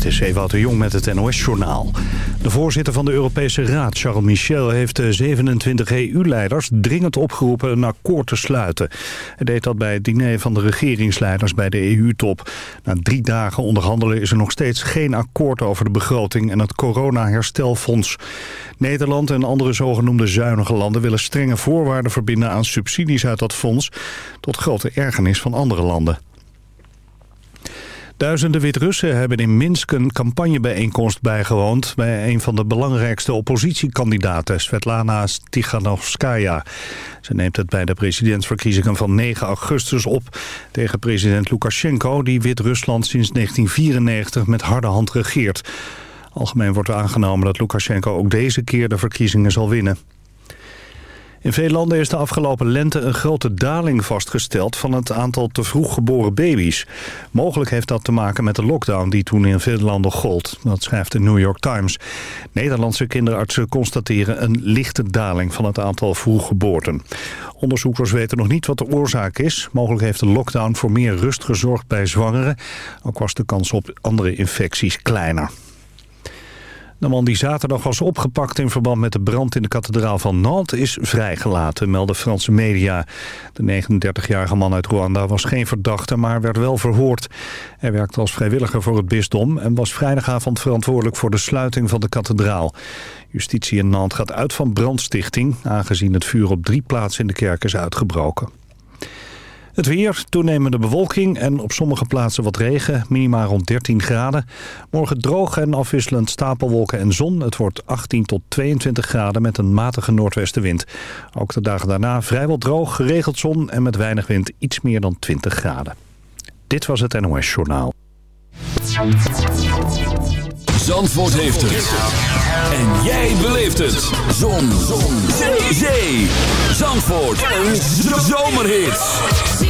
Dit is Ewout de Jong met het NOS-journaal. De voorzitter van de Europese Raad, Charles Michel... heeft de 27 EU-leiders dringend opgeroepen een akkoord te sluiten. Hij deed dat bij het diner van de regeringsleiders bij de EU-top. Na drie dagen onderhandelen is er nog steeds geen akkoord over de begroting... en het corona-herstelfonds. Nederland en andere zogenoemde zuinige landen... willen strenge voorwaarden verbinden aan subsidies uit dat fonds... tot grote ergernis van andere landen. Duizenden Wit-Russen hebben in Minsk een campagnebijeenkomst bijgewoond... bij een van de belangrijkste oppositiekandidaten, Svetlana Stikhanovskaya. Ze neemt het bij de presidentsverkiezingen van 9 augustus op... tegen president Lukashenko, die Wit-Rusland sinds 1994 met harde hand regeert. Algemeen wordt aangenomen dat Lukashenko ook deze keer de verkiezingen zal winnen. In veel landen is de afgelopen lente een grote daling vastgesteld van het aantal te vroeg geboren baby's. Mogelijk heeft dat te maken met de lockdown die toen in veel landen gold. Dat schrijft de New York Times. Nederlandse kinderartsen constateren een lichte daling van het aantal vroeggeboorten. Onderzoekers weten nog niet wat de oorzaak is. Mogelijk heeft de lockdown voor meer rust gezorgd bij zwangeren. Ook was de kans op andere infecties kleiner. De man die zaterdag was opgepakt in verband met de brand in de kathedraal van Nantes is vrijgelaten, melden Franse media. De 39-jarige man uit Rwanda was geen verdachte, maar werd wel verhoord. Hij werkte als vrijwilliger voor het bisdom en was vrijdagavond verantwoordelijk voor de sluiting van de kathedraal. Justitie in Nantes gaat uit van brandstichting, aangezien het vuur op drie plaatsen in de kerk is uitgebroken. Het weer, toenemende bewolking en op sommige plaatsen wat regen. Minima rond 13 graden. Morgen droog en afwisselend stapelwolken en zon. Het wordt 18 tot 22 graden met een matige noordwestenwind. Ook de dagen daarna vrijwel droog, geregeld zon en met weinig wind iets meer dan 20 graden. Dit was het NOS Journaal. Zandvoort heeft het. En jij beleeft het. Zon. zon. Zee. Zee. Zandvoort. Een zomerhit.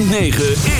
106.9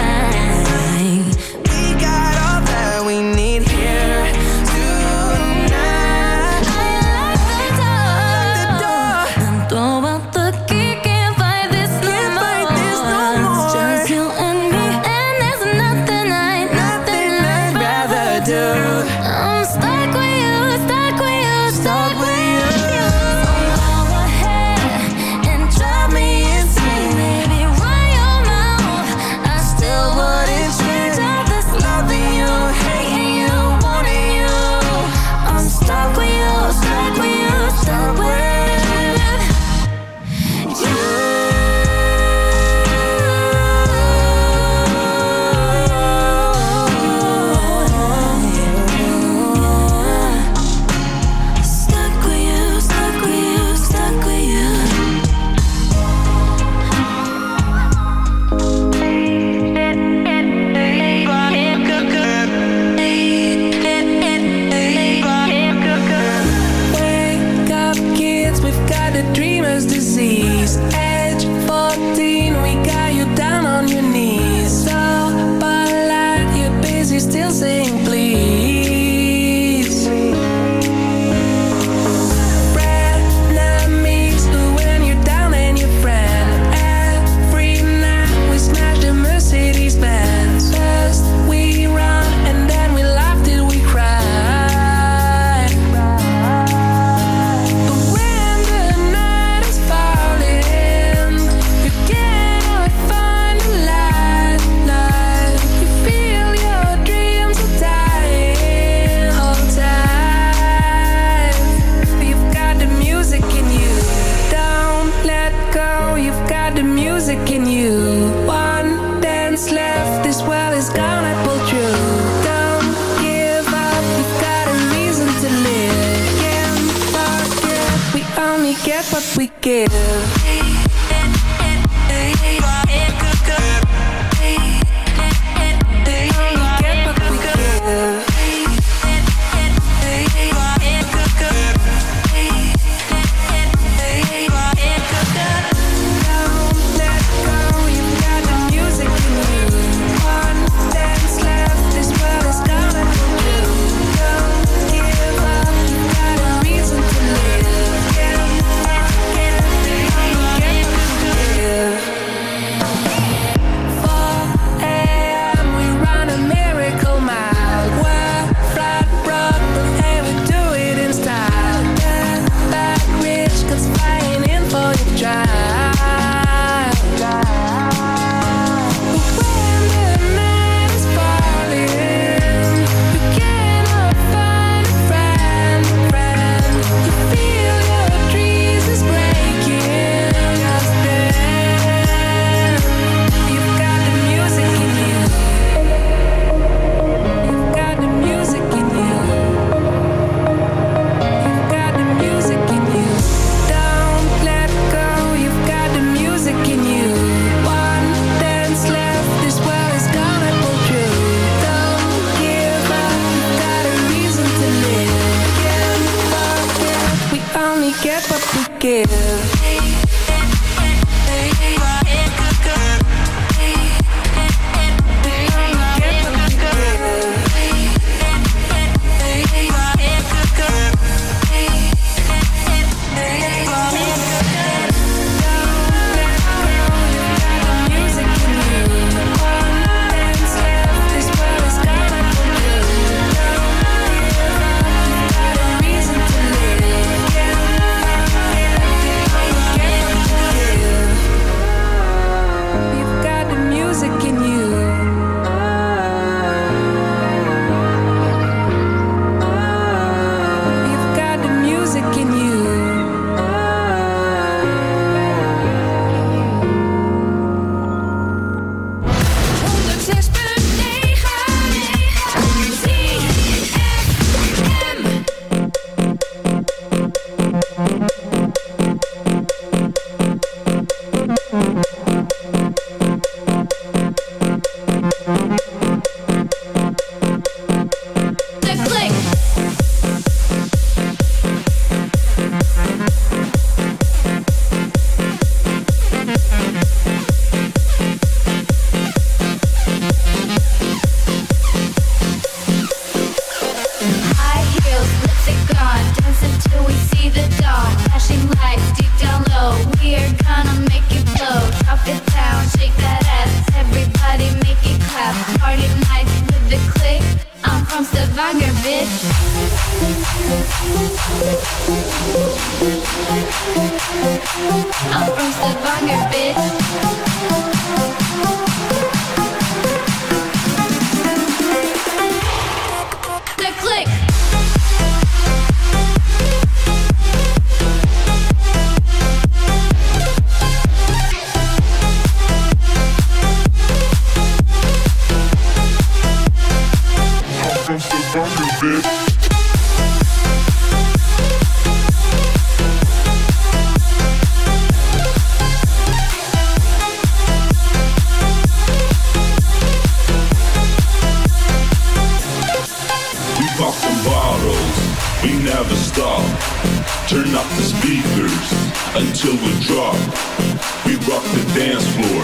up. We rock the dance floor.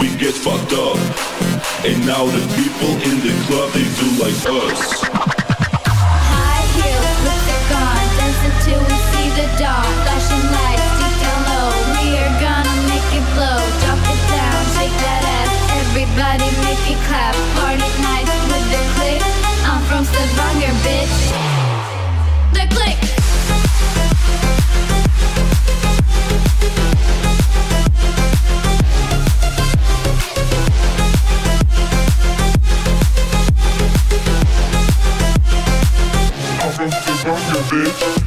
We get fucked up. And now the people in the club, they do like us. High heels, lipstick on, dance until we see the dawn. Flashing lights, deep down low. We are gonna make it blow. Drop it down, shake that ass. Everybody make it clap. Party night with the click. I'm from Stavanger, bitch. The click. bitch.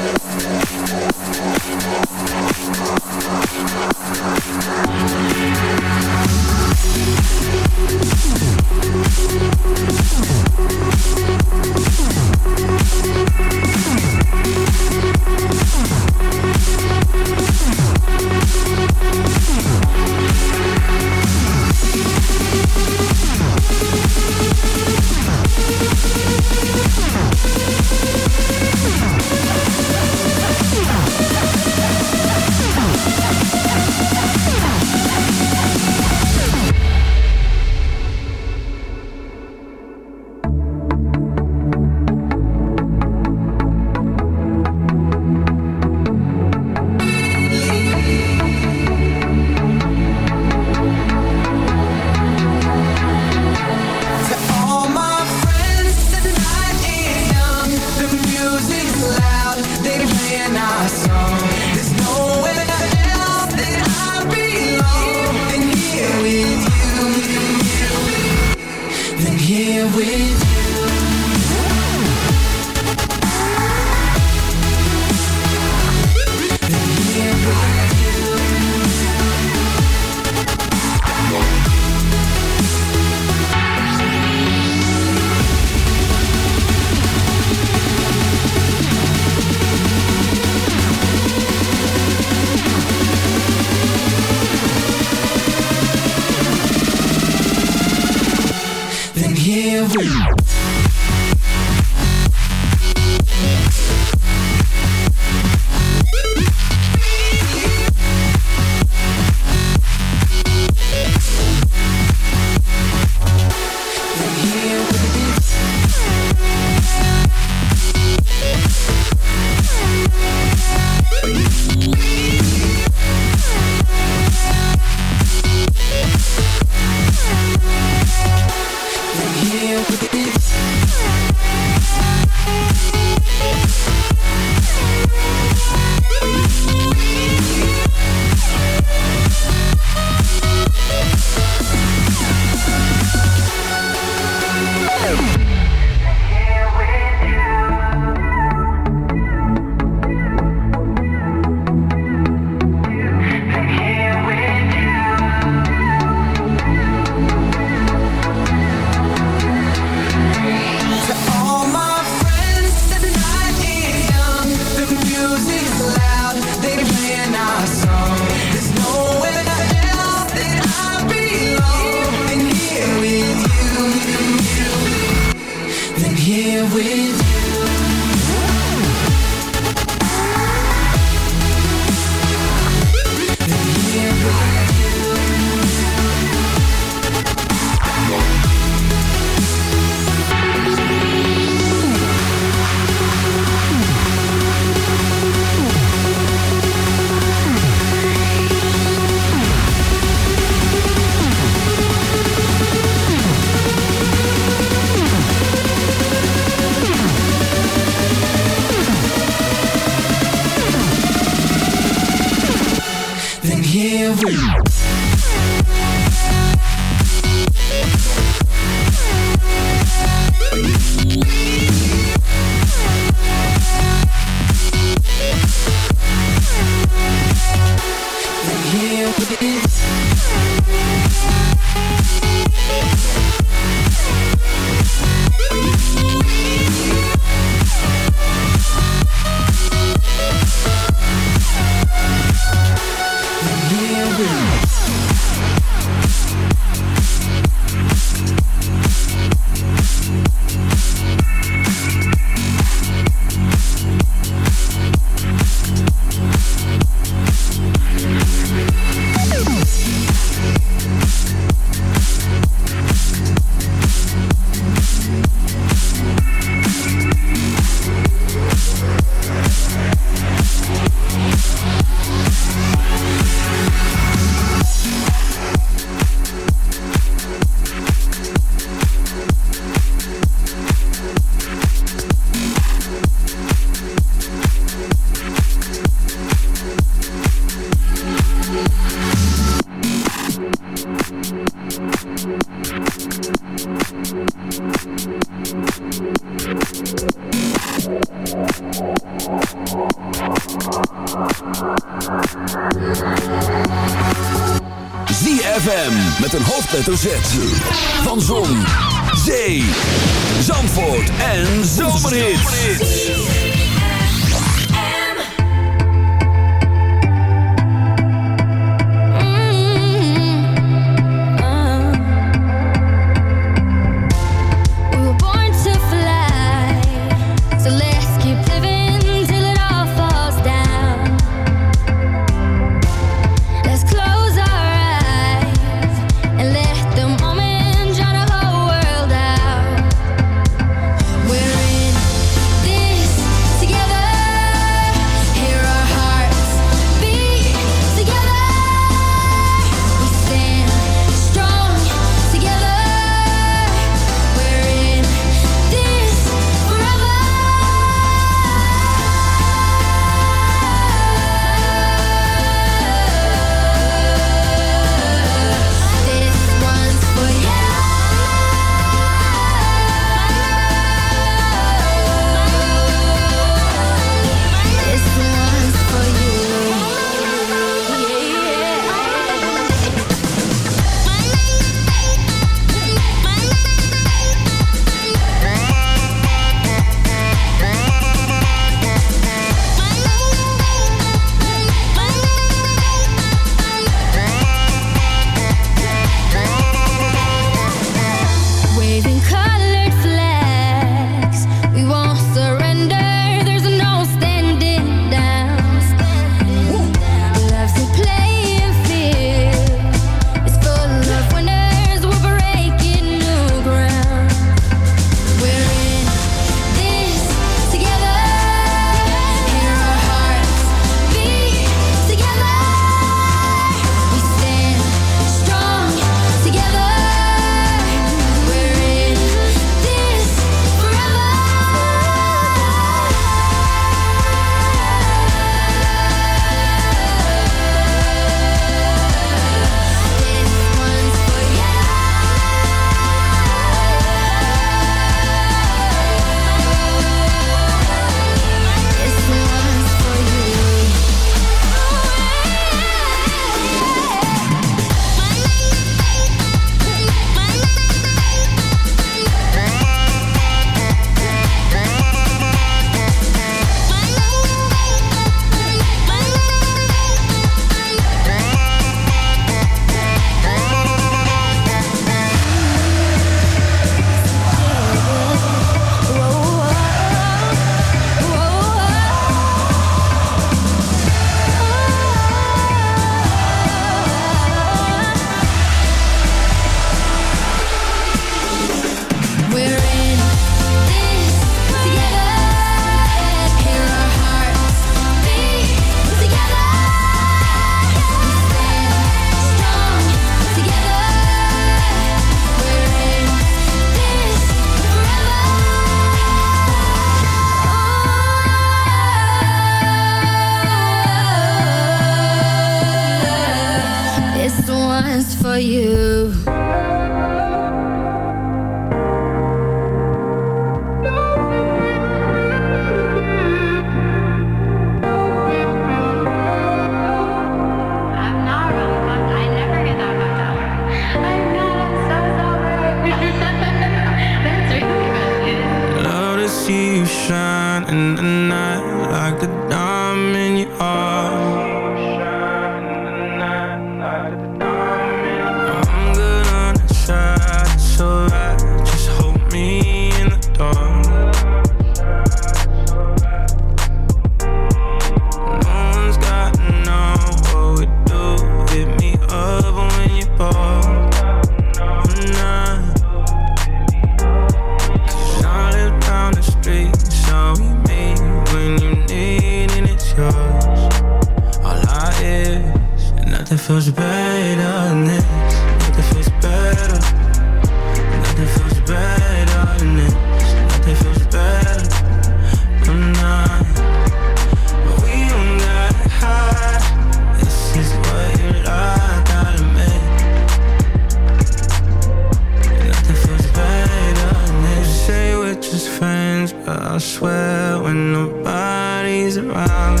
when nobody's around.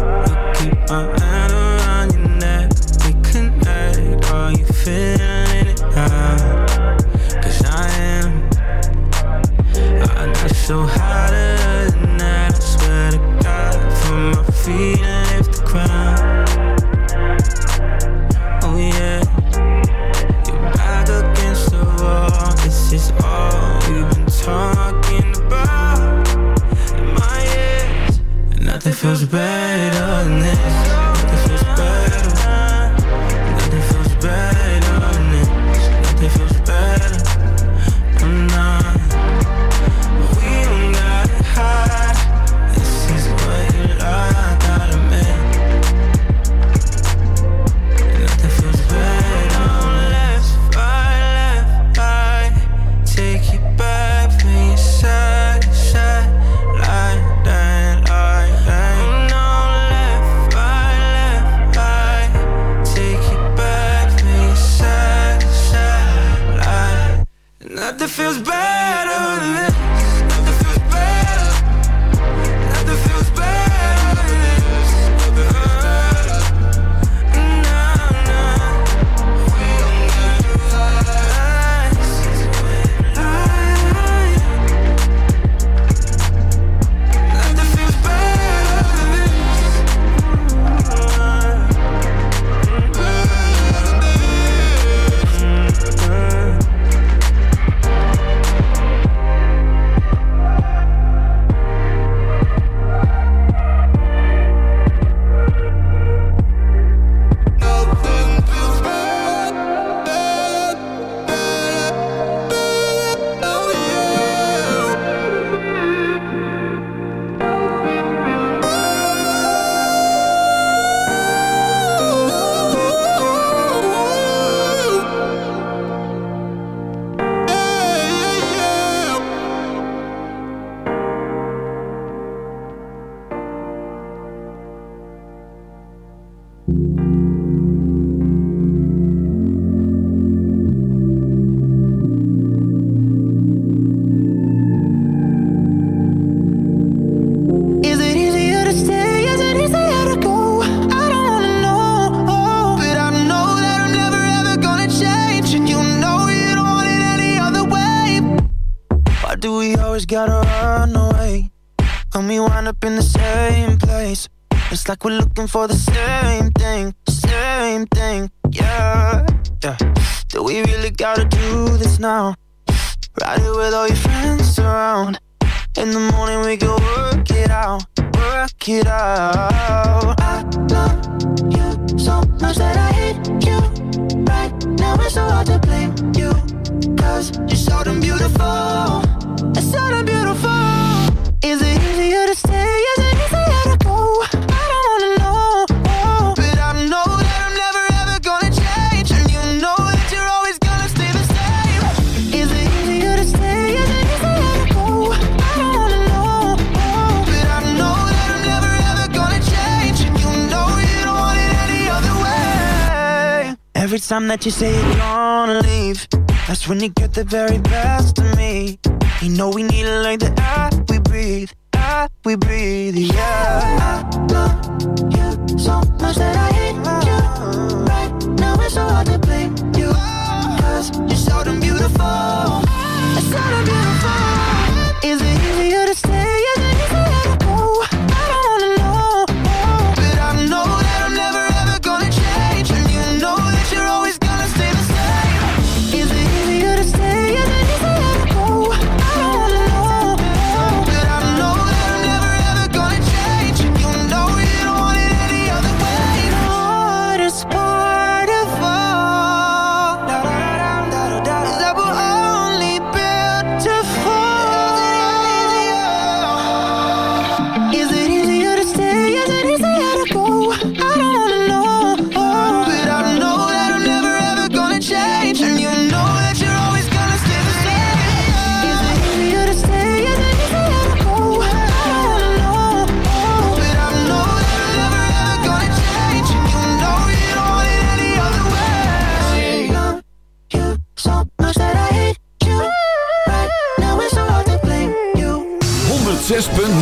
I keep my hand around your neck. We connect. Are you feeling it I am. I'm so for the same that you say you're gonna leave. That's when you get the very best of me. You know we need it like the air we breathe Air we breathe, yeah. I love you so much that I hate you. Right now it's so hard to blame you. Cause you're beautiful. It's beautiful. Is it easier to stay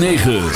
9.